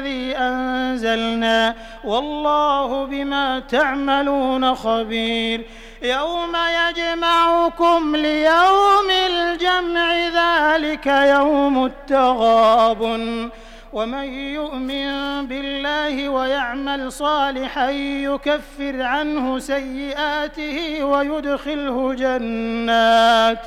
الذي أنزلنا والله بما تعملون خبير يوم يجمعكم ليوم الجمع ذلك يوم التغابن ومن يؤمن بالله ويعمل صالحا يكفر عنه سيئاته ويدخله جنات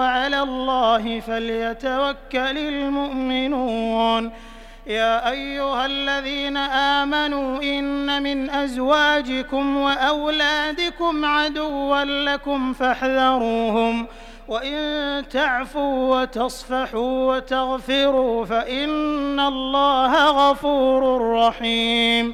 وعلى الله فليتوكل المؤمنون. يا أيها الذين آمنوا إن من أزواجكم وأولادكم عدوا لكم فاحذروهم. وإن تعفوا وتصفحوا وتغفروا فإن الله غفور رحيم.